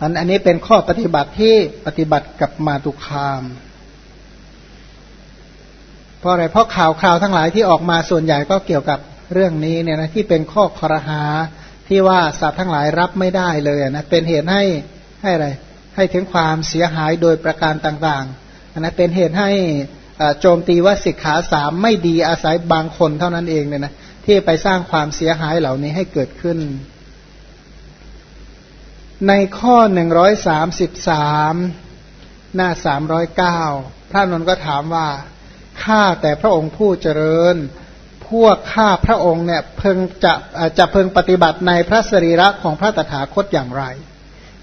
อันอันนี้เป็นข้อปฏิบัติที่ปฏิบัติกับมาตุคามเพราะอะไรเพราะข่าวคราวทั้งหลายที่ออกมาส่วนใหญ่ก็เกี่ยวกับเรื่องนี้เนี่ยนะที่เป็นข้อคอรหาที่ว่าสัตว์ทั้งหลายรับไม่ได้เลยนะเป็นเหตุให้ให้อะไรให้ถึงความเสียหายโดยประการต่างๆนะเป็นเหตุให้โจมตีว่าสิกขาสามไม่ดีอาศัยบางคนเท่านั้นเองเนี่ยนะที่ไปสร้างความเสียหายเหล่านี้ให้เกิดขึ้น ในข้อหนึ่งร้อยสามสิบสามหน้าสามร้อยเก้าพระนนท์ก็ถามว่าข้าแต่พระองค์ผู้เจริญ พวกข้าพระองค์เนี่ยเพิ่งจะจะเพิ่งปฏิบัติในพระสรีระของพระตถาคตอย่างไร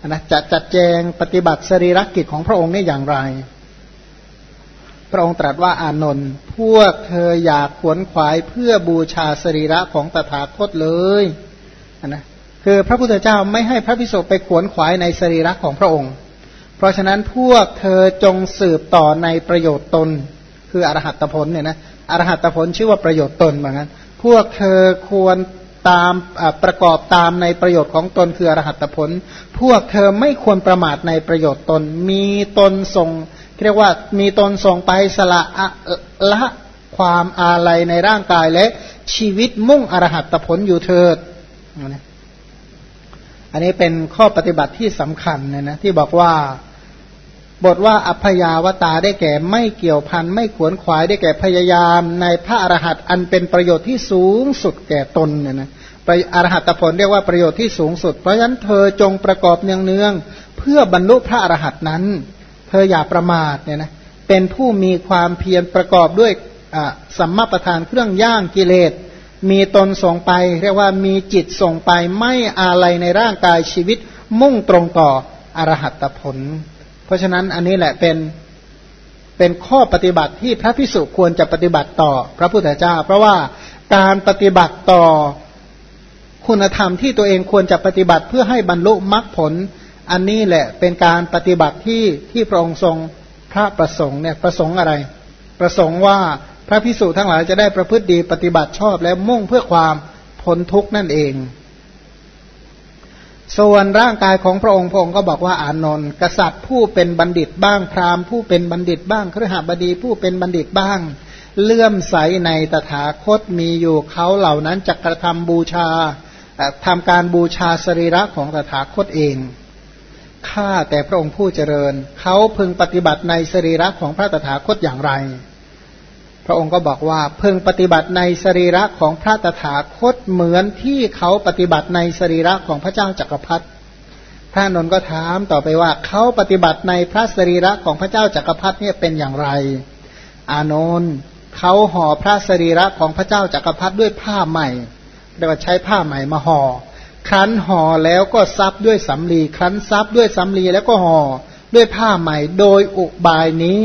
นะจะจัดแจงปฏิบัติสรีระกิจของพระองค์นี่อย่างไร พระองค์ตรัสว่าอานนท์พวกเธออยากขวนขวายเพื่อบูชาสรีระของตถาคตเลยนะ คือพระพุทธเจ้าไม่ให้พระพิสุไปขวนขวายในสรีระของพระองค์ เพราะฉะนั้นพวกเธอจงสืบต่อในประโยชน์ตน คืออรหัตผลเนี่ยนะอรหัตผลชื่อว่าประโยชน์ตนเหมือนกันพวกเธอควรตามประกอบตามในประโยชน์ของตนคืออรหัตผล พวกเธอไม่ควรประมาทในประโยชน์ตน มีตนทรงเรียกว่ามีตนส่งไปสละละความอาลัยในร่างกายและชีวิตมุ่งอรหัตผลอยู่เถิด อันนี้เป็นข้อปฏิบัติที่สำคัญเนี่ยนะที่บอกว่าบทว่าอัพยาวตาได้แก่ไม่เกี่ยวพันไม่ขวนขวายได้แก่พยายาม ในพระอรหัตอันเป็นประโยชน์ที่สูงสุดแก่ตนเนี่ยนะอรหัตผลเรียกว่าประโยชน์ที่สูงสุด เพราะฉะนั้นเธอจงประกอบเนืองๆเพื่อบรรลุพระอรหัตนั้น เธออย่าประมาทเนี่ยนะเป็นผู้มีความเพียรประกอบด้วยสัมมาประธานเครื่องย่างกิเลส มีตนส่งไป เรียกว่ามีจิตส่งไปไม่อะไรในร่างกายชีวิตมุ่งตรงต่ออรหัตผล เพราะฉะนั้นอันนี้แหละเป็นเป็นข้อปฏิบัติที่พระพิสุควรจะปฏิบัติต่อพระพุทธเจ้า เพราะว่าการปฏิบัติต่อคุณธรรมที่ตัวเองควรจะปฏิบัติเพื่อให้บรรลุมรรคผล อันนี้แหละเป็นการปฏิบัติที่ที่พระองค์ทรงพระประสงค์เนี่ยประสงค์อะไร ประสงค์ว่า พระพิสุทั้งหลายจะได้ประพฤติดีปฏิบัติชอบและมุ่งเพื่อความพ้นทุกข์นั่นเอง ส่วนร่างกายของพระองค์พระองค์ก็บอกว่าอานนท์กษัตริย์ผู้เป็นบัณฑิตบ้างพราหมณ์ผู้เป็นบัณฑิตบ้างครหบดีผู้เป็นบัณฑิตบ้าง เลื่อมใสในตถาคตมีอยู่เขาเหล่านั้นจะกระทำบูชาทำการบูชาสรีระของตถาคตเองข้าแต่พระองค์ผู้เจริญ เขาพึงปฏิบัติในสรีระของพระตถาคตอย่างไร ระองค์ก็บอกว่าเพึงปฏิบัติในสรีระของพระตถาคตเหมือนที่เขาปฏิบัติในสรีระของพระเจ้าจักรพรรดิพระนนท์ก็ถามต่อไปว่าเขาปฏิบัติในพระสรีระของพระเจ้าจักรพรรดิเนี่ยเป็นอย่างไร อานนท์เขาห่อพระสรีระของพระเจ้าจักรพรรดิด้วยผ้าใหม่เรียกว่าใช้ผ้าใหม่มาห่อครั้นห่อแล้วก็ซับด้วยสำลีครั้นซับด้วยสำลีแล้วก็ห่อด้วยผ้าใหม่ โดยอุบายนี้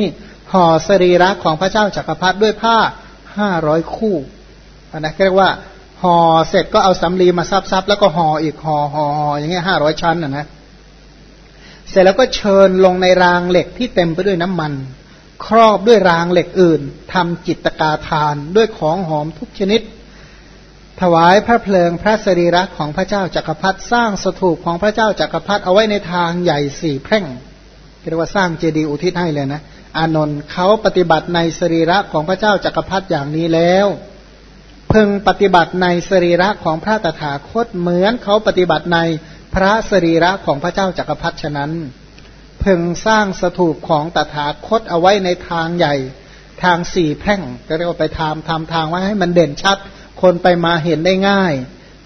ห่อสรีระของพระเจ้าจักรพรรดิด้วยผ้าห้าร้อยคู่นะเรียกว่าห่อเสร็จก็เอาสำลีมาซับซับแล้วก็ห่ออีกห่อห่ออย่างเงี้ยห้าร้อยชั้นนะนะเสร็จแล้วก็เชิญลงในรางเหล็กที่เต็มไปด้วยน้ำมัน ครอบด้วยรางเหล็กอื่นทำจิตกาทานด้วยของหอมทุกชนิด ถวายพระเพลิงพระสรีระของพระเจ้าจักรพรรดิสร้างสถูปของพระเจ้าจักรพรรดิเอาไว้ในทางใหญ่สี่แพร่งเรียกว่าสร้างเจดีย์อุทิศให้เลยนะ อานนท์เขาปฏิบัติในสรีระของพระเจ้าจักรพรรดิอย่างนี้แล้วพึงปฏิบัติในสรีระของพระตถาคตเหมือนเขาปฏิบัติในพระสรีระของพระเจ้าจักรพรรดิฉะนั้นพึงสร้างสถูปของตถาคตเอาไว้ในทางใหญ่ทางสี่แพร่งก็เรียกว่าไปทำทำทางไว้ให้มันเด่นชัด คนไปมาเห็นได้ง่าย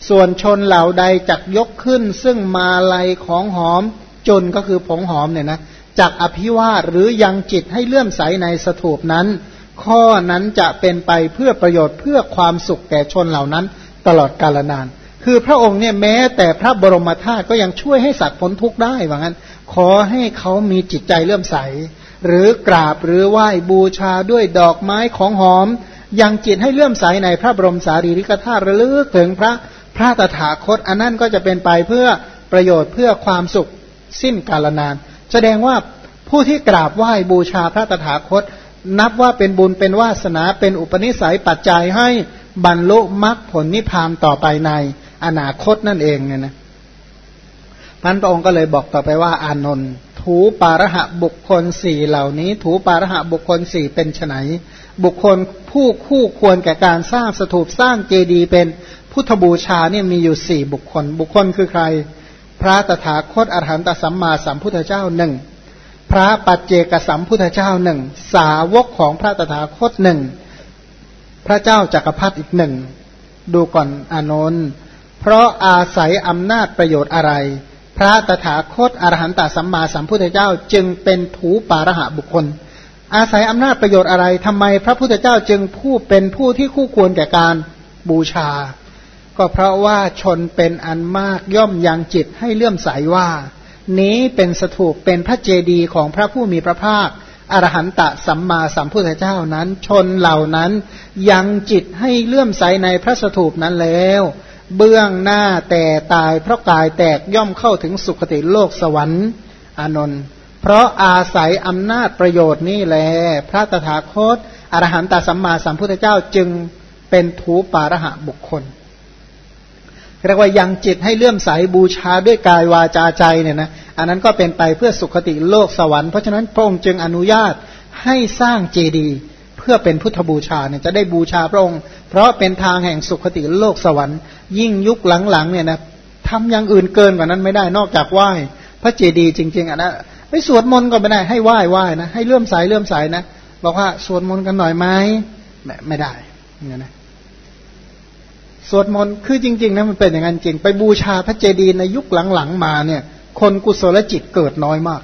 ส่วนชนเหล่าใดจักยกขึ้น ซึ่งมาลัยของหอมจนก็คือผงหอมเนี่ยนะ จากอภิวาหรือยังจิตให้เลื่อมใสในสถูปนั้น ข้อนั้นจะเป็นไปเพื่อประโยชน์เพื่อความสุขแก่ชนเหล่านั้น ตลอดกาลนาน คือพระองค์เนี่ยแม้แต่พระบรมธาตุก็ยังช่วยให้สัตว์พ้นทุกข์ได้ว่างั้น ขอให้เขามีจิตใจเลื่อมใส หรือกราบหรือไหว้บูชาด้วยดอกไม้ของหอมยังจิตให้เลื่อมใสในพระบรมสารีริกธาตุระลึกถึงพระพระตถาคตอันนั้นก็จะเป็นไปเพื่อประโยชน์เพื่อความสุขสิ้นกาลนาน แสดงว่าผู้ที่กราบไหว้บูชาพระตถาคต นับว่าเป็นบุญเป็นวาสนาเป็นอุปนิสัยปัจจัยให้บรรลุมรรคผลนิพพานต่อไปในอนาคตนั่นเองเนี่ยนะพันพระองค์ก็เลยบอกต่อไปว่าอานนท์ถูปาระหะบุคคลสี่เหล่านี้ ถูปาระหะบุคคลสี่เป็นไนบุคคลผู้คู่ควรแก่การสร้างสถูปสร้างเจดีย์เป็นพุทธบูชาเนี่ยมีอยู่สี่บุคคล บุคคลคือใคร พระตถาคตอรหันตสัมมาสัมพุทธเจ้าหนึ่งพระปัจเจกสัมพุทธเจ้าหนึ่งสาวกของพระตถาคตหนึ่งพระเจ้าจักรพรรดิอีกหนึ่งดูก่อนอานนท์เพราะอาศัยอำนาจประโยชน์อะไร พระตถาคตอรหันตสัมมาสัมพุทธเจ้าจึงเป็นถูปารหะบุคคล อาศัยอำนาจประโยชน์อะไรทำไมพระพุทธเจ้าจึงผู้เป็นผู้ที่คู่ควรแก่การบูชา ก็เพราะว่าชนเป็นอันมากย่อมยังจิตให้เลื่อมใสว่า นี้เป็นสถูปเป็นพระเจดีย์ของพระผู้มีพระภาคอรหันตะสัมมาสัมพุทธเจ้านั้น ชนเหล่านั้นยังจิตให้เลื่อมใสในพระสถูปนั้นแล้ว เบื้องหน้าแต่ตายเพราะกายแตกย่อมเข้าถึงสุคติโลกสวรรค์อานนท์เพราะอาศัยอำนาจประโยชน์นี่แหละพระตถาคตอรหันตสัมมาสัมพุทธเจ้าจึงเป็นถูปาระหะบุคคล เรียกว่ายังจิตให้เลื่อมใสบูชาด้วยกายวาจาใจเนี่ยนะอันนั้นก็เป็นไปเพื่อสุขติโลกสวรรค์เพราะฉะนั้นพระองค์จึงอนุญาตให้สร้างเจดีย์เพื่อเป็นพุทธบูชาเนี่ยจะได้บูชาพระองค์ เพราะเป็นทางแห่งสุขติโลกสวรรค์ ยิ่งยุคหลังๆเนี่ยนะทำอย่างอื่นเกินกว่านั้นไม่ได้นอกจากไหว้ พระเจดีย์จริง ๆอะนะไม่สวดมนต์ก็ไม่ได้ให้ไหว้ไหว้นะให้เลื่อมใสเลื่อมใสนะบอกว่าสวดมนต์กันหน่อยไหมไม่ได้เนี่ยนะ สวดมนต์คือจริงๆนะมันเป็นอย่างนั้นจริง ไปบูชาพระเจดีย์ในยุคหลังๆมาเนี่ย คนกุศลจิตเกิดน้อยมาก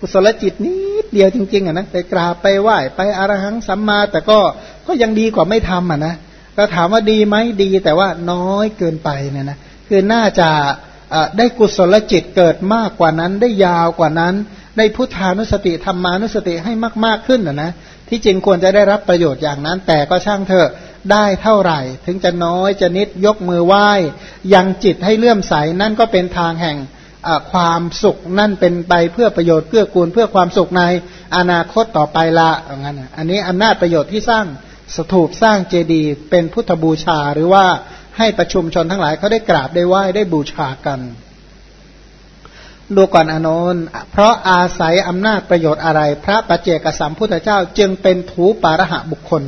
กุศลจิตนิดเดียวจริงๆอะนะไปกราบไปไหว้ไปอรหังสัมมา แต่ก็ก็ยังดีกว่าไม่ทำอะนะก็ถามว่าดีไหมดีแต่ว่าน้อยเกินไปเนี่ยนะคือน่าจะได้กุศลจิตเกิดมากกว่านั้นได้ยาวกว่านั้น ได้พุทธานุสติธรรมานุสติให้มาก ๆขึ้นอะนะ ที่จริงควรจะได้รับประโยชน์อย่างนั้น แต่ก็ช่างเถอะได้เท่าไหร่ ถึงจะน้อยจะนิดยกมือไหว้ ยังจิตให้เลื่อมใสนั่นก็เป็นทางแห่งความสุขนั่นเป็นไปเพื่อประโยชน์เพื่อกูลเพื่อความสุขในอนาคตต่อไปละอย่างนั้นอันนี้อำนาจประโยชน์ที่สร้างสถูปสร้างเจดีย์เป็นพุทธบูชาหรือว่าให้ประชุมชนทั้งหลายเขาได้กราบได้ไหว้ได้บูชากัน ดูก่อนอนนท์เพราะอาศัยอำนาจประโยชน์อะไร พระปัจเจกสัมพุทธเจ้าจึงเป็นถูปาระหะบุคคล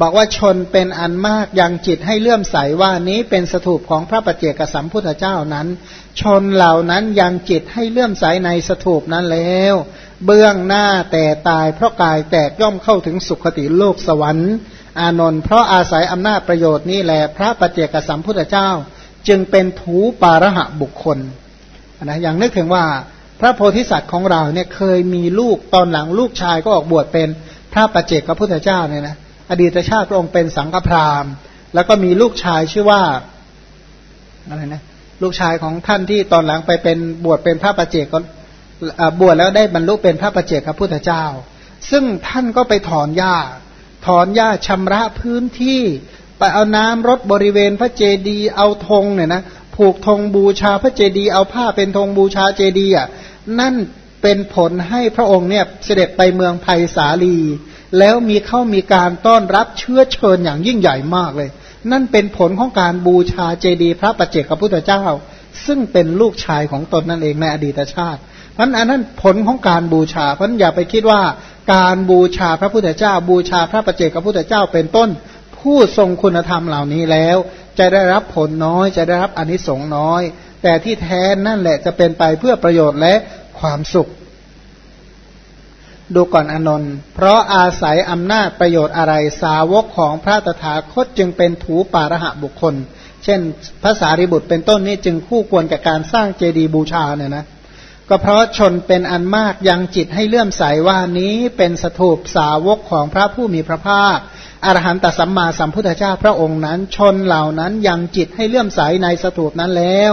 บอกว่าชนเป็นอันมากยังจิตให้เลื่อมใสว่านี้เป็นสถูปของพระปัจเจกสัมพุทธเจ้านั้น ชนเหล่านั้นยังจิตให้เลื่อมใสในสถูปนั้นแล้ว เบื้องหน้าแต่ตายเพราะกายแตกย่อมเข้าถึงสุขติโลกสวรรค์อานนท์เพราะอาศัยอำนาจประโยชน์นี่แหละพระปัจเจกสัมพุทธเจ้า จึงเป็นถูปาระหะบุคคล นะอย่างนึกถึงว่าพระโพธิสัตว์ของเราเนี่ยเคยมีลูกตอนหลังลูกชายก็ออกบวชเป็นพระปัจเจกพระพุทธเจ้าเนี่ยนะอดีตชาติพระองค์เป็นสังฆพราหมณ์ แล้วก็มีลูกชายชื่อว่าอะไรนะลูกชายของท่านที่ตอนหลังไปเป็นบวชเป็นพระประเจกก็บวชแล้วได้บรรลุเป็นพระประเจกพระพุทธเจ้า ซึ่งท่านก็ไปถอนหญ้า ถอนหญ้าชำระพื้นที่ ไปเอาน้ำรดบริเวณพระเจดีย์เอาธงเนี่ยนะ ผูกธงบูชาพระเจดีย์เอาผ้าเป็นธงบูชาเจดีย์อะนั่นเป็นผลให้พระองค์เนี่ยเสด็จไปเมืองไผ่สาลี แล้วมีเข้ามีการต้อนรับเชื้อเชิญอย่างยิ่งใหญ่มากเลย นั่นเป็นผลของการบูชาเจดีย์พระปัจเจกพระพุทธเจ้า ซึ่งเป็นลูกชายของตนนั่นเองในอดีตชาติเพราะอันนั้นผลของการบูชาเพราะอย่าไปคิดว่าการบูชาพระพุทธเจ้า บูชาพระปัจเจกพระพุทธเจ้าเป็นต้น ผู้ทรงคุณธรรมเหล่านี้แล้ว จะได้รับผลน้อย จะได้รับอนิสงส์น้อย แต่ที่แท้นั่นแหละจะเป็นไปเพื่อประโยชน์และความสุข ดูก่อนอนนท์เพราะอาศัยอำนาจประโยชน์อะไรสาวกของพระตถาคตจึงเป็นถูปาระหะบุคคล เช่นภาษาริบุตรเป็นต้นนี้จึงคู่ควรกับการสร้างเจดีย์บูชาเนี่ยนะก็เพราะชนเป็นอันมากยังจิตให้เลื่อมใสว่านี้เป็นสถูปสาวกของพระผู้มีพระภาค อรหันตสัมมาสัมพุทธเจ้าพระองค์นั้น ชนเหล่านั้นยังจิตให้เลื่อมใสในสถูปนั้นแล้ว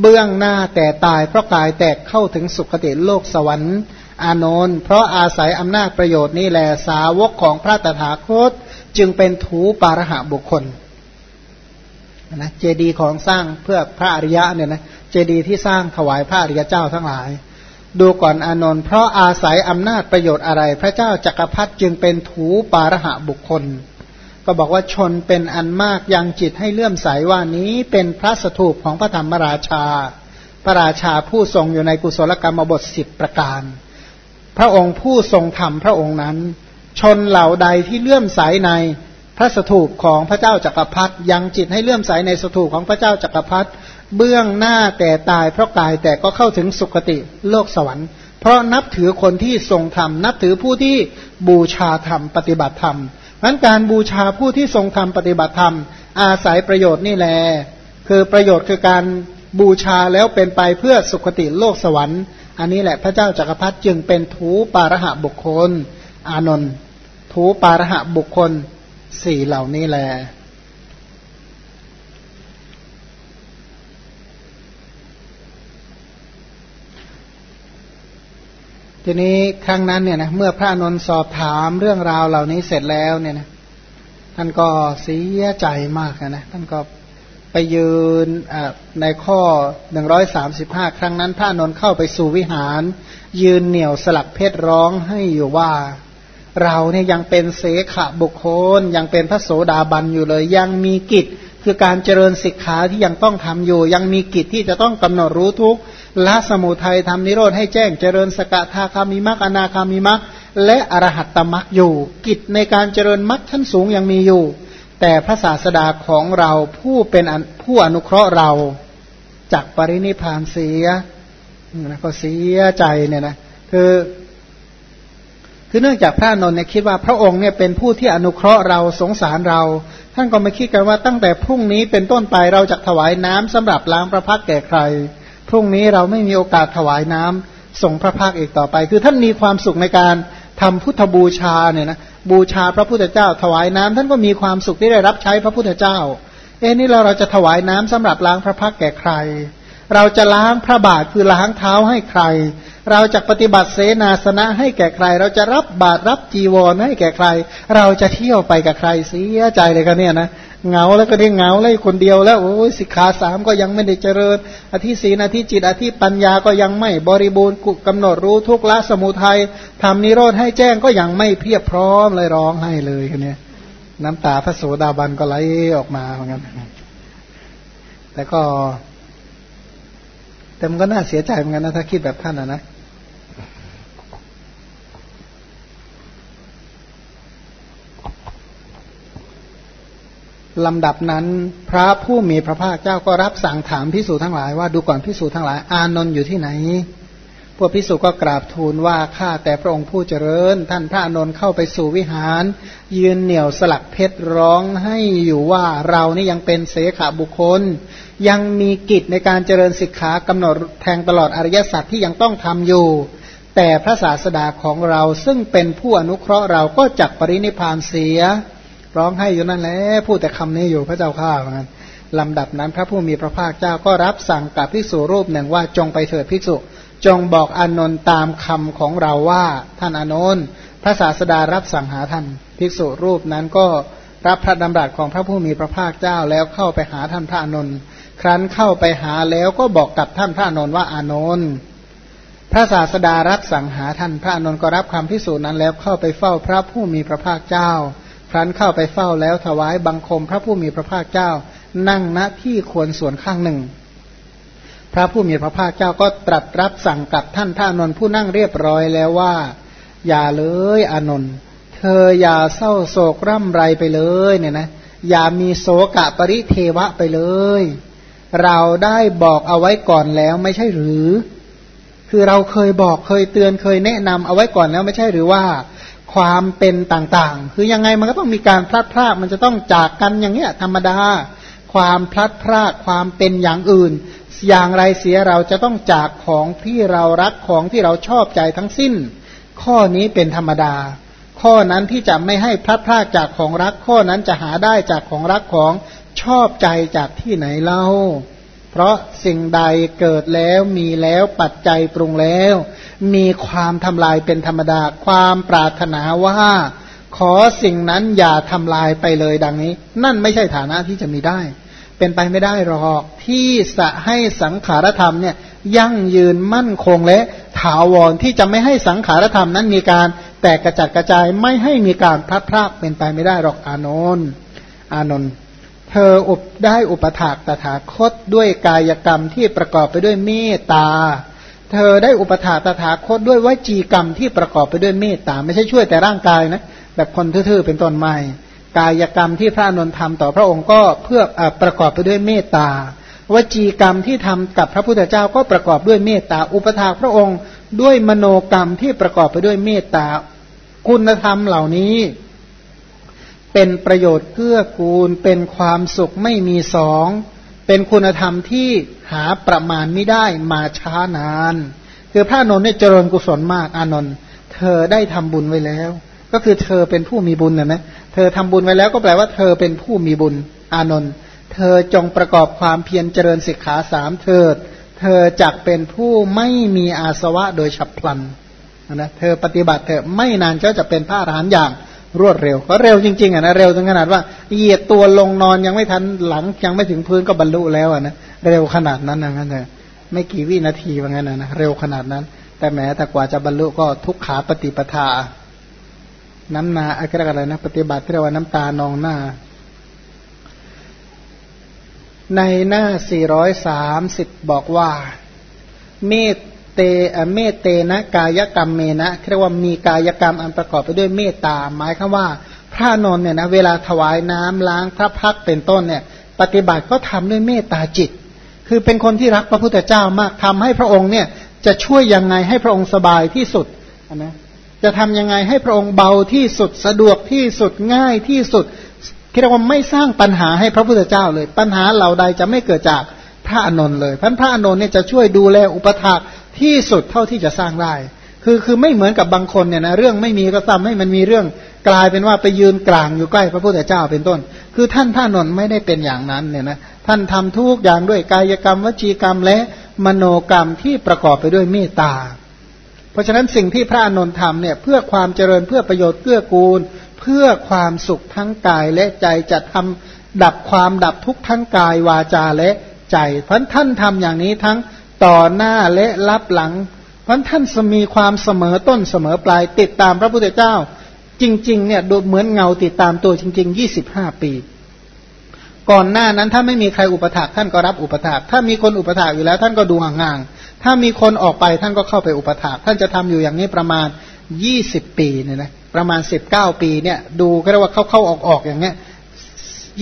เบื้องหน้าแต่ตายเพราะกายแตกเข้าถึงสุคติโลกสวรรค์อานนท์เพราะอาศัยอำนาจประโยชน์นี่แหละสาวกของพระตถาคต จึงเป็นถูปาระหะบุคคลนะเจดีย์ของสร้างเพื่อพระอริยะเนี่ยนะเจดีย์ที่สร้างถวายพระอริยเจ้าทั้งหลาย ดูก่อนอานนท์เพราะอาศัยอำนาจประโยชน์อะไร พระเจ้าจักรพรรดิจึงเป็นถูปารหะบุคคล ก็บอกว่าชนเป็นอันมากยังจิตให้เลื่อมใสว่านี้เป็นพระสถูปของพระธรรมราชา พระราชาผู้ทรงอยู่ในกุศลกรรมบทสิบประการ พระองค์ผู้ทรงธรรมพระองค์นั้น ชนเหล่าใดที่เลื่อมใสในพระสถูปของพระเจ้าจักรพรรดิยังจิตให้เลื่อมใสในสถูปของพระเจ้าจักรพรรดิ เบื้องหน้าแต่ตายเพราะกายแต่ก็เข้าถึงสุคติโลกสวรรค์ เพราะนับถือคนที่ทรงธรรม นับถือผู้ที่บูชาธรรม ปฏิบัติธรรมนั้นการบูชาผู้ที่ทรงธรรมปฏิบัติธรรม อาศัยประโยชน์นี่แหละคือประโยชน์คือการบูชาแล้วเป็นไปเพื่อสุคติโลกสวรรค์ อันนี้แหละพระเจ้าจักรพรรดิจึงเป็นทูปาระหะบุคคล อานนท์ทูปาระหะบุคคลสี่เหล่านี้แหละ ทีนี้ครั้งนั้นเนี่ยนะเมื่อพระนนท์สอบถามเรื่องราวเหล่านี้เสร็จแล้วเนี่ยนะท่านก็เสียใจมากนะท่านก็ไปยืนในข้อหนึ่งร้อยสามสิบห้าครั้งนั้นพระนนท์เข้าไปสู่วิหาร ยืนเหนี่ยวสลักเพชรร้องให้อยู่ว่า เราเนี่ยยังเป็นเสขะบุคคล ยังเป็นพระโสดาบันอยู่เลย ยังมีกิจ คือการเจริญศิกขาที่ยังต้องทำอยู่ ยังมีกิจที่จะต้องกำหนดรู้ทุกละสมุทัยทำนิโรธให้แจ้งเจริญสกทาคามิมักอนาคามิมักและอรหัตตมักอยู่ กิจในการเจริญมักชั้นสูงยังมีอยู่ แต่พระศาสดาของเราผู้เป็นผู้อนุเคราะห์เราจากปรินิพานเสียนะก็เสียใจเนี่ยนะคือคือเนื่องจากพระนนท์เนี่ยคิดว่าพระองค์เนี่ยเป็นผู้ที่อนุเคราะห์เราสงสารเรา ท่านก็ไม่คิดกันว่าตั้งแต่พรุ่งนี้เป็นต้นไปเราจะถวายน้ำสำหรับล้างพระพักแก่ใคร พรุ่งนี้เราไม่มีโอกาสถวายน้ำส่งพระภาคอีกต่อไป คือท่านมีความสุขในการทำพุทธบูชาเนี่ยนะบูชาพระพุทธเจ้า ถวายน้ำท่านก็มีความสุขที่ได้รับใช้พระพุทธเจ้า เอ้นี่เราเราจะถวายน้ำสำหรับล้างพระพักแก่ใคร เราจะล้างพระบาทคือล้างเท้าให้ใคร เราจะปฏิบัติเสนาสนะให้แก่ใคร เราจะรับบาตรรับจีวรให้แก่ใคร เราจะเที่ยวไปกับใครเสียใจเลยกันเนี่ยนะเงาแล้วก็ได้เงาแล้วคนเดียวแล้วโอ้ยสิกขาสามก็ยังไม่ได้เจริญอธิศีนอธิจิตอธิปัญญาก็ยังไม่บริบูรณ์กุกำหนดรู้ทุกละสมุทัยทำนิโรธให้แจ้งก็ยังไม่เพียบพร้อมเลยร้องให้เลยคนนี้น้ำตาพระโสดาบันก็ไหลออกมาเหมือนกันแต่ก็แต่มันก็น่าเสียใจเหมือนกันนะถ้าคิดแบบท่านนะนะ ลำดับนั้น พระผู้มีพระภาคเจ้าก็รับสั่งถามพิสูจทั้งหลายว่าดูก่อนพิสูจทั้งหลาย อานนท์อยู่ที่ไหน พวกพิสูจก็กราบทูลว่าข้าแต่พระองค์ผู้เจริญ ท่านพระอนนท์เข้าไปสู่วิหาร ยืนเหนี่ยวสลักเพชรร้องให้อยู่ว่าเรานี่ยังเป็นเสขาบุคคล ยังมีกิจในการเจริญศิกขากำหนดแทงตลอดอริยสัจที่ยังต้องทำอยู่แต่พระศาสดาของเราซึ่งเป็นผู้อนุเคราะห์เราก็จักปรินิพานเสีย ร้องให้อยู่นั่นแหละพูดแต่คำนี้อยู่พระเจ้าข้าเหมือนกันลำดับนั้นพระผู้มีพระภาคเจ้าก็รับสั่งกับภิกษุรูปหนึ่งว่าจงไปเถิดภิกษุ จงบอกอานนท์ตามคำของเราว่าท่านอานนท์พระศาสดารับสั่งหาท่านภิกษุรูปนั้นก็รับพระดำรัสของพระผู้มีพระภาคเจ้าแล้วเข้าไปหาท่านพระอานนท์ครั้นเข้าไปหาแล้วก็บอกกับท่านพระอานนท์ว่าอานนท์พระศาสดารับสั่งหาท่านพระอานนท์ก็รับคำพิสูจน์นั้นแล้วเข้าไปเฝ้าพระผู้มีพระภาคเจ้า รั้นเข้าไปเฝ้าแล้วถวายบังคมพระผู้มีพระภาคเจ้า นั่งณที่ควรส่วนข้างหนึ่ง พระผู้มีพระภาคเจ้าก็ตรัสรับสั่งกับท่านพระนนท์ผู้นั่งเรียบร้อยแล้วว่า อย่าเลยอนนท์เธออย่าเศร้าโศกร่ำไรไปเลยเนี่ยนะ อย่ามีโศกะปริเทวะไปเลย เราได้บอกเอาไว้ก่อนแล้วไม่ใช่หรือ คือเราเคยบอกเคยเตือนเคยแนะนำเอาไว้ก่อนแล้วไม่ใช่หรือว่า ความเป็นต่างๆ คือยังไงมันก็ต้องมีการพลัดพรากมันจะต้องจากกันอย่างเงี้ยธรรมดา ความพลัดพรากความเป็นอย่างอื่น อย่างไรเสียเราจะต้องจากของที่เรารักของที่เราชอบใจทั้งสิ้น ข้อนี้เป็นธรรมดา ข้อนั้นที่จะไม่ให้พลัดพรากจากของรัก ข้อนั้นจะหาได้จากของรักของชอบใจจากที่ไหนเล่า เพราะสิ่งใดเกิดแล้วมีแล้วปัจจัยปรุงแล้ว มีความทำลายเป็นธรรมดา ความปรารถนาว่าขอสิ่งนั้นอย่าทำลายไปเลยดังนี้ นั่นไม่ใช่ฐานะที่จะมีได้ เป็นไปไม่ได้หรอกที่จะให้สังขารธรรมเนี่ยยั่งยืนมั่นคงและถาวรที่จะไม่ให้สังขารธรรมนั้นมีการแตกกระจัดกระจายไม่ให้มีการพลัดพรากเป็นไปไม่ได้หรอกอานนท์อานนท์ ธออุปได้อุปถากตถาคตด้วยกายกรรมที่ประกอบไปด้วยเมตตา เธอได้อุปถากตถาคตด้วยวจีกรรมที่ประกอบไปด้วยเมตตา ไม่ใช่ช่วยแต่ร่างกายนะ แบบคนทื่อๆเป็นต้นไม่ กายกรรมที่พระนนท์ทำต่อพระองค์ก็เพื่ออประกอบไปด้วยเมตตาวจีกรรมที่ทำกับพระพุทธเจ้าก็ประกอบด้วยเมตตา อุปถากพระองค์ด้วยมโนกรรมที่ประกอบไปด้วยเมตตา คุณธรรมเหล่านี้ เป็นประโยชน์เกื้อกูล เป็นความสุขไม่มีสอง เป็นคุณธรรมที่หาประมาณไม่ได้มาช้านาน คือพระนนท์เนี่ยเจริญกุศลมากอานนท์เธอได้ทำบุญไว้แล้ว ก็คือเธอเป็นผู้มีบุญนะนะเธอทำบุญไว้แล้วก็แปลว่าเธอเป็นผู้มีบุญอานนท์เธอจงประกอบความเพียรเจริญสิกขาสามเถิดเธอจักเป็นผู้ไม่มีอาสวะโดยฉับพลันนะเธอปฏิบัติเถอไม่นานเจ้าจะเป็นพระอรหันต์อย่าง รวดเร็วก็เร็วจริงๆอะนะเร็วถึงขนาดว่าเหยียดตัวลงนอนยังไม่ทันหลังยังไม่ถึงพื้นก็บรรลุแล้วอะนะเร็วขนาดนั้นนะงั้นเลยไม่กี่วินาทีว่างั้นนะเร็วขนาดนั้น แต่แม้แต่กว่าจะบรรลุก็ทุกขาปฏิปทา น้ำนาอะไรนะ ปฏิบัติเรียกว่าน้ำตานองหน้า ในหน้า 430 บอกว่า เมต เตเมตเตนะกายกรรมเมนะเรียกว่ามีกายกรรมอันประกอบไปด้วยเมตตาหมายคือว่าพระนนท์เนี่ยนะเวลาถวายน้ำล้างพระพักเป็นต้นเนี่ย ปฏิบัติก็ทำด้วยเมตตาจิต คือเป็นคนที่รักพระพุทธเจ้ามากทำให้พระองค์เนี่ยจะช่วยยังไงให้พระองค์สบายที่สุดนะจะทำยังไงให้พระองค์เบาที่สุดสะดวกที่สุดง่ายที่สุดเรียกว่าไม่สร้างปัญหาให้พระพุทธเจ้าเลย ปัญหาเหล่าใดจะไม่เกิดจากพระอนนท์เลยพันพระอนนท์เนี่ยจะช่วยดูแลอุปถาก ที่สุดเท่าที่จะสร้างได้ คือคือไม่เหมือนกับบางคนเนี่ยนะเรื่องไม่มีก็ทำให้มันมีเรื่องกลายเป็นว่าไปยืนกลางอยู่ใกล้พระพุทธเจ้าเป็นต้น คือท่านพระนนท์ไม่ได้เป็นอย่างนั้นเนี่ยนะท่านทำทุกอย่างด้วยกายกรรมวจีกรรมและมโนกรรมที่ประกอบไปด้วยเมตตา เพราะฉะนั้นสิ่งที่พระอนนท์ทำเนี่ยเพื่อความเจริญเพื่อประโยชน์เกื้อกูลพื่อความสุขทั้งกายและใจจะทำดับความดับทุกข์ทั้งกายวาจาและใจเพราะท่านทำอย่างนี้ทั้ง ต่อหน้าและรับหลัง เพราะท่านมีความเสมอต้นเสมอปลาย ติดตามพระพุทธเจ้า จริง ๆ เนี่ยดูเหมือนเงาติดตามตัวจริงๆยี่สิบห้าปี ก่อนหน้านั้นถ้าไม่มีใครอุปถากท่านก็รับอุปถาก ถ้ามีคนอุปถากอยู่แล้ว ท่านก็ดูห่างๆถ้ามีคนออกไปท่านก็เข้าไปอุปถากท่านจะทำอยู่อย่างนี้ประมาณยี่สิบปีเนี่ยนะประมาณสิบเก้าปีเนี่ย ดูก็เรียกว่าเข้าเข้าออกออย่างเงี้ย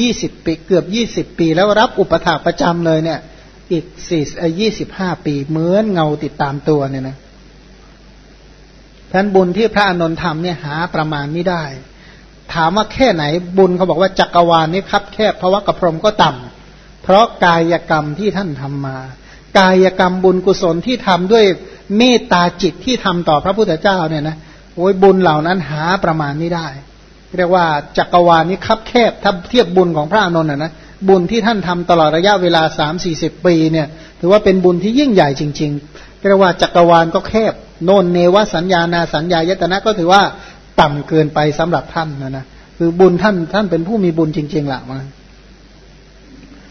ยี่สิบปีเกือบยี่สิบปีแล้วรับอุปถาประจำเลยเนี่ย อีกสี่ยี่สิบห้าปีเหมือนเงาติดตามตัวเนี่ยนะท่านบุญที่พระอนุนทำเนี่ยหาประมาณไม่ได้ ถามว่าแค่ไหนบุญเขาบอกว่าจักรวาลนี้ครับแคบเพราะว่ากระพรมก็ต่ำเพราะกายกรรมที่ท่านทำมา กายกรรมบุญกุศลที่ทำด้วยเมตตาจิตที่ทำต่อพระพุทธเจ้าเนี่ยนะโอ้ยบุญเหล่านั้นหาประมาณไม่ได้ เรียกว่าจักรวาลนี้คับแคบถ้าเทียบบุญของพระอนุนนะนะ บุญที่ท่านทำตลอดระยะเวลาสามสี่สิบปีเนี่ยถือว่าเป็นบุญที่ยิ่งใหญ่จริงๆเรียกว่าจักรวาลก็แคบ โนนเนวสัญญานาสัญญายตนะก็ถือว่าต่ำเกินไปสำหรับท่านนะนะคือบุญท่านท่านเป็นผู้มีบุญจริงๆแหละมา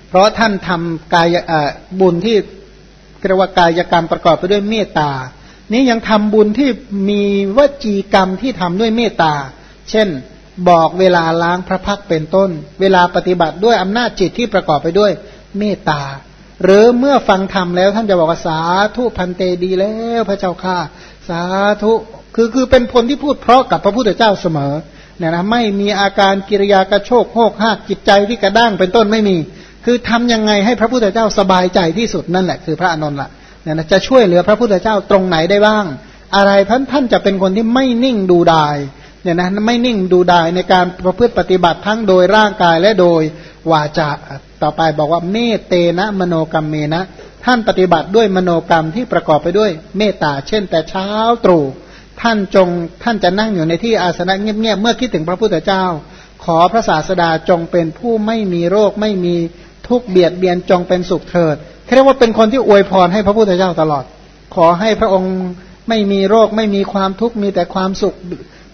เพราะท่านทำกายบุญที่เรียกว่ากายกรรมประกอบไปด้วยเมตตา นี้ยังทำบุญที่มีวจีกรรมที่ทำด้วยเมตตา เช่น บอกเวลาล้างพระพักเป็นต้น เวลาปฏิบัติด้วยอำนาจจิตที่ประกอบไปด้วยเมตตา หรือเมื่อฟังธรรมแล้วท่านจะบอกว่าสาธุพันเตดีแล้วพระเจ้าข้าสาธุคือคือเป็นคนที่พูดเพราะกับพระพุทธเจ้าเสมอเนี่ยนะไม่มีอาการกิริยากระโชกโหกหักจิตใจที่กระด้างเป็นต้นไม่มี คือทำยังไงให้พระพุทธเจ้าสบายใจที่สุดนั่นแหละคือพระอนุนละเนี่ยนะจะช่วยเหลือพระพุทธเจ้าตรงไหนได้บ้าง อะไรท่านท่านจะเป็นคนที่ไม่นิ่งดูดาย เนี่ยนะไม่นิ่งดูดายในการประพฤติปฏิบัติทั้งโดยร่างกายและโดยวาจาต่อไปบอกว่าเมตเตนะมโนกรรมเมนะ ท่านปฏิบัติด้วยมโนกรรมที่ประกอบไปด้วยเมตตาเช่น แต่เช้าตรู่ท่านจงท่านจะนั่งอยู่ในที่อาสนะเงียบๆเมื่อคิดถึงพระพุทธเจ้า ขอพระศาสดาจงเป็นผู้ไม่มีโรคไม่มีทุกเบียดเบียนจงเป็นสุขเถิดเรียกว่าเป็นคนที่อวยพรให้พระพุทธเจ้าตลอด ขอให้พระองค์ไม่มีโรคไม่มีความทุกข์มีแต่ความสุข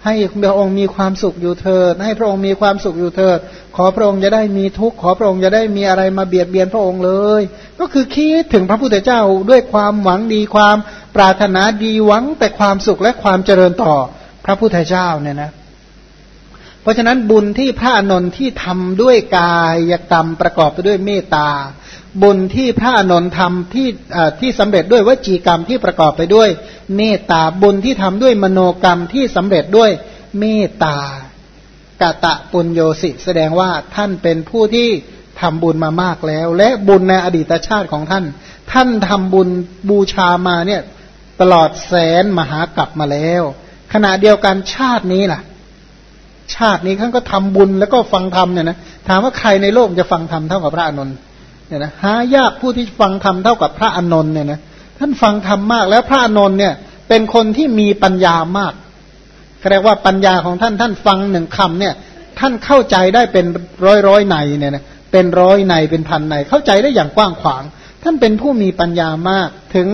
ให้พระองค์มีความสุขอยู่เถิด ให้พระองค์มีความสุขอยู่เถิด ขอพระองค์จะได้มีทุกข์ ขอพระองค์จะได้มีอะไรมาเบียดเบียนพระองค์เลย ก็คือคิดถึงพระพุทธเจ้าด้วยความหวังดีความปรารถนาดีหวังแต่ความสุขและความเจริญต่อพระพุทธเจ้าเนี่ยนะ เพราะฉะนั้นบุญที่พระอนนท์ที่ทำด้วยกายกรรมประกอบไปด้วยเมตตา บุญที่พระอนนท์ทำที่ที่สำเร็จด้วยวจีกรรมที่ประกอบไปด้วย เมตตาบุญที่ทำด้วยมโนกรรมที่สำเร็จด้วยเมตตากะตะปุญโยสิแสดงว่าท่านเป็นผู้ที่ทำบุญมามากแล้ว และบุญในอดีตชาติของท่าน ท่านทำบุญบูชามาเนี่ยตลอดแสนมหากรัปมาแล้ว ขณะเดียวกันชาตินี้ล่ะ ชาตินี้ท่านก็ทำบุญแล้วก็ฟังธรรมเนี่ยนะถามว่าใครในโลกจะฟังธรรมเท่ากับพระอานนท์เนี่ยนะหายากผู้ที่ฟังธรรมเท่ากับพระอานนท์เนี่ยนะท่านฟังธรรมมาก แล้วพระอานนท์เนี่ย เป็นคนที่มีปัญญามากเรียกว่าปัญญาของท่านท่านฟังหนึ่งคำเนี่ย ท่านเข้าใจได้เป็นร้อยร้อยในเนี่ยนะเป็นร้อยในเป็นพันในเข้าใจได้อย่างกว้างขวาง ท่านเป็นผู้มีปัญญามาก ถึง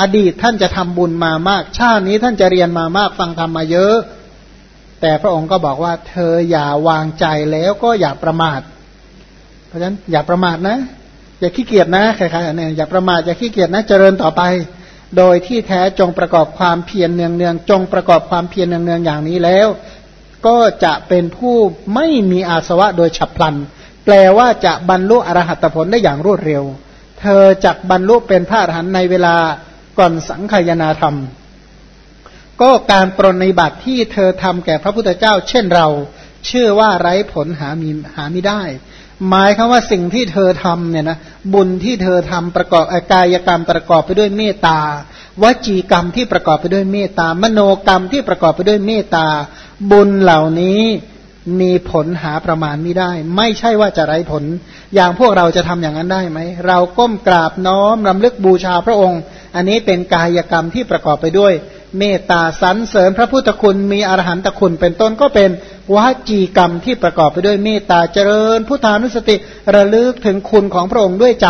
อดีตท่านจะทำบุญมามาก ชาตินี้ท่านจะเรียนมามาก ฟังธรรมมาเยอะ แต่พระองค์ก็บอกว่าเธออย่าวางใจแล้วก็อย่าประมาท เพราะฉะนั้นอย่าประมาทนะ อย่าขี้เกียจนะใครๆเนี่ยอย่าประมาทอย่าขี้เกียจนะเจริญต่อไป โดยที่แท้จงประกอบความเพียรเนืองๆจงประกอบความเพียรเนืองๆอย่างนี้แล้ว ก็จะเป็นผู้ไม่มีอาสวะโดยฉับพลัน แปลว่าจะบรรลุอรหัตผลได้อย่างรวดเร็ว เธอจักบรรลุเป็นพระอรหันต์ในเวลาก่อนสังขยาธรรม ก็การปรนในบัติที่เธอทำแก่พระพุทธเจ้า เช่นเรา เชื่อว่าไร้ผลหามีหาไม่ได้ หมายคือว่าสิ่งที่เธอทำเนี่ยนะบุญที่เธอทำประกอบกายกรรมประกอบไปด้วยเมตตาวจีกรรมที่ประกอบไปด้วยเมตตามโนกรรมที่ประกอบไปด้วยเมตตา บุญเหล่านี้มีผลหาประมาณไม่ได้ ไม่ใช่ว่าจะไร้ผล อย่างพวกเราจะทำอย่างนั้นได้ไหม เราก้มกราบน้อมรำลึกบูชาพระองค์ อันนี้เป็นกายกรรมที่ประกอบไปด้วย เมตตาสรรเสริญพระพุทธคุณมีอรหันตคุณเป็นต้นก็เป็นวจีกรรมที่ประกอบไปด้วยเมตตาเจริญ พุทธานุสติระลึกถึงคุณของพระองค์ด้วยใจ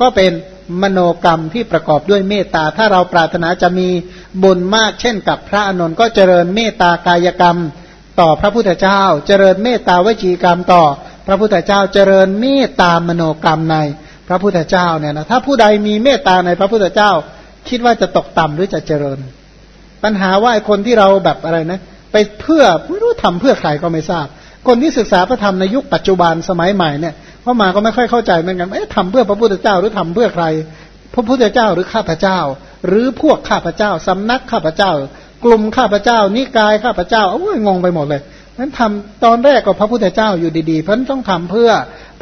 ก็เป็นมโนกรรมที่ประกอบด้วยเมตตา ถ้าเราปรารถนาจะมีบุญมากเช่นกับพระอนุนก็เจริญเมตตากายกรรม ต่อพระพุทธเจ้า เจริญเมตตาวจีกรรมต่อ พระพุทธเจ้าเจริญเมตตามโนกรรมในพระพุทธเจ้าเนี่ยนะถ้าผู้ใดมีเมตตาในพระพุทธเจ้า คิดว่าจะตกต่ำหรือจะเจริญ ปัญหาว่าไอคนที่เราแบบอะไรนะ ไปเพื่อไม่รู้ทำเพื่อใครก็ไม่ทราบ คนที่ศึกษาพระธรรมในยุคปัจจุบันสมัยใหม่เนี่ยพอมาก็ไม่ค่อยเข้าใจเหมือนกันเอ๊ะทำเพื่อพระพุทธเจ้าหรือทำเพื่อใคร พระพุทธเจ้าหรือข้าพเจ้า หรือพวกข้าพเจ้าสำนักข้าพเจ้า กลุ่มข้าพเจ้า นิกายข้าพเจ้าโอ้ยงงไปหมดเลยนั้นทำตอนแรกก็พระพุทธเจ้าอยู่ดีๆ เพราะต้องทำเพื่อ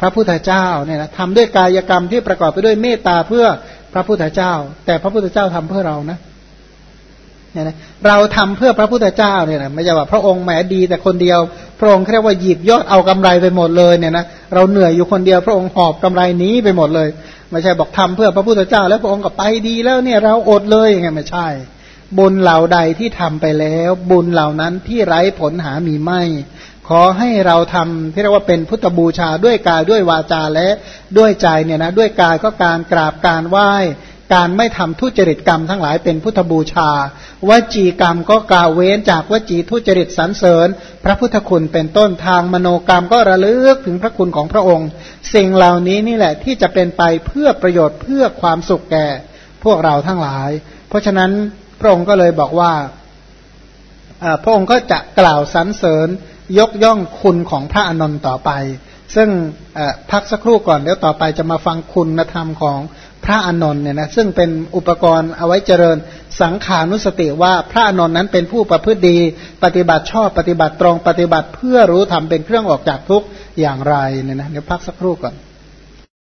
พระพุทธเจ้าเนี่ยนะทำด้วยกายกรรมที่ประกอบไปด้วยเมตตาเพื่อพระพุทธเจ้า แต่พระพุทธเจ้าทำเพื่อเรานะ เนี่ยนะเราทำเพื่อพระพุทธเจ้าเนี่ยนะไม่ใช่ว่าพระองค์แหมดีแต่คนเดียว พระองค์เรียกว่าหยิบยอดเอากำไรไปหมดเลยเนี่ยนะเราเหนื่อยอยู่คนเดียวพระองค์หอบกำไรนี้ไปหมดเลย ไม่ใช่บอกทำเพื่อพระพุทธเจ้า แล้วพระองค์ก็ไปดีแล้วเนี่ยเราอดเลยยังไงไม่ใช่ บุญเหล่าใดที่ทำไปแล้ว บุญเหล่านั้นที่ไร้ผลหามีไม่ขอให้เราทำที่เรียกว่าเป็นพุทธบูชาด้วยกายด้วยวาจาและด้วยใจเนี่ยนะด้วยกายก็การกราบการไหว้ การไม่ทำทุจริตกรรมทั้งหลายเป็นพุทธบูชา วจีกรรมก็กล่าวเว้นจากวจีทุจริตสรรเสริญ พระพุทธคุณเป็นต้นทางมโนกรรมก็ระลึกถึงพระคุณของพระองค์ สิ่งเหล่านี้นี่แหละที่จะเป็นไปเพื่อประโยชน์เพื่อความสุขแก่ พวกเราทั้งหลาย เพราะฉะนั้นพระองค์ก็เลยบอกว่าพระองค์ก็จะกล่าวสรรเสริญยกย่องคุณของพระอนนท์ต่อไป ซึ่งพักสักครู่ก่อนแล้วต่อไปจะมาฟังคุณธรรมของ พระอนนท์เนี่ยนะซึ่งเป็นอุปกรณ์เอาไว้เจริญสังขานุสติว่าพระอนนท์นั้นเป็นผู้ประพฤติดี ปฏิบัติชอบปฏิบัติตรงปฏิบัติเพื่อรู้ธรรมเป็นเครื่องออกจากทุกข์อย่างไรเนี่ยนะเดี๋ยวพักสักครู่ก่อน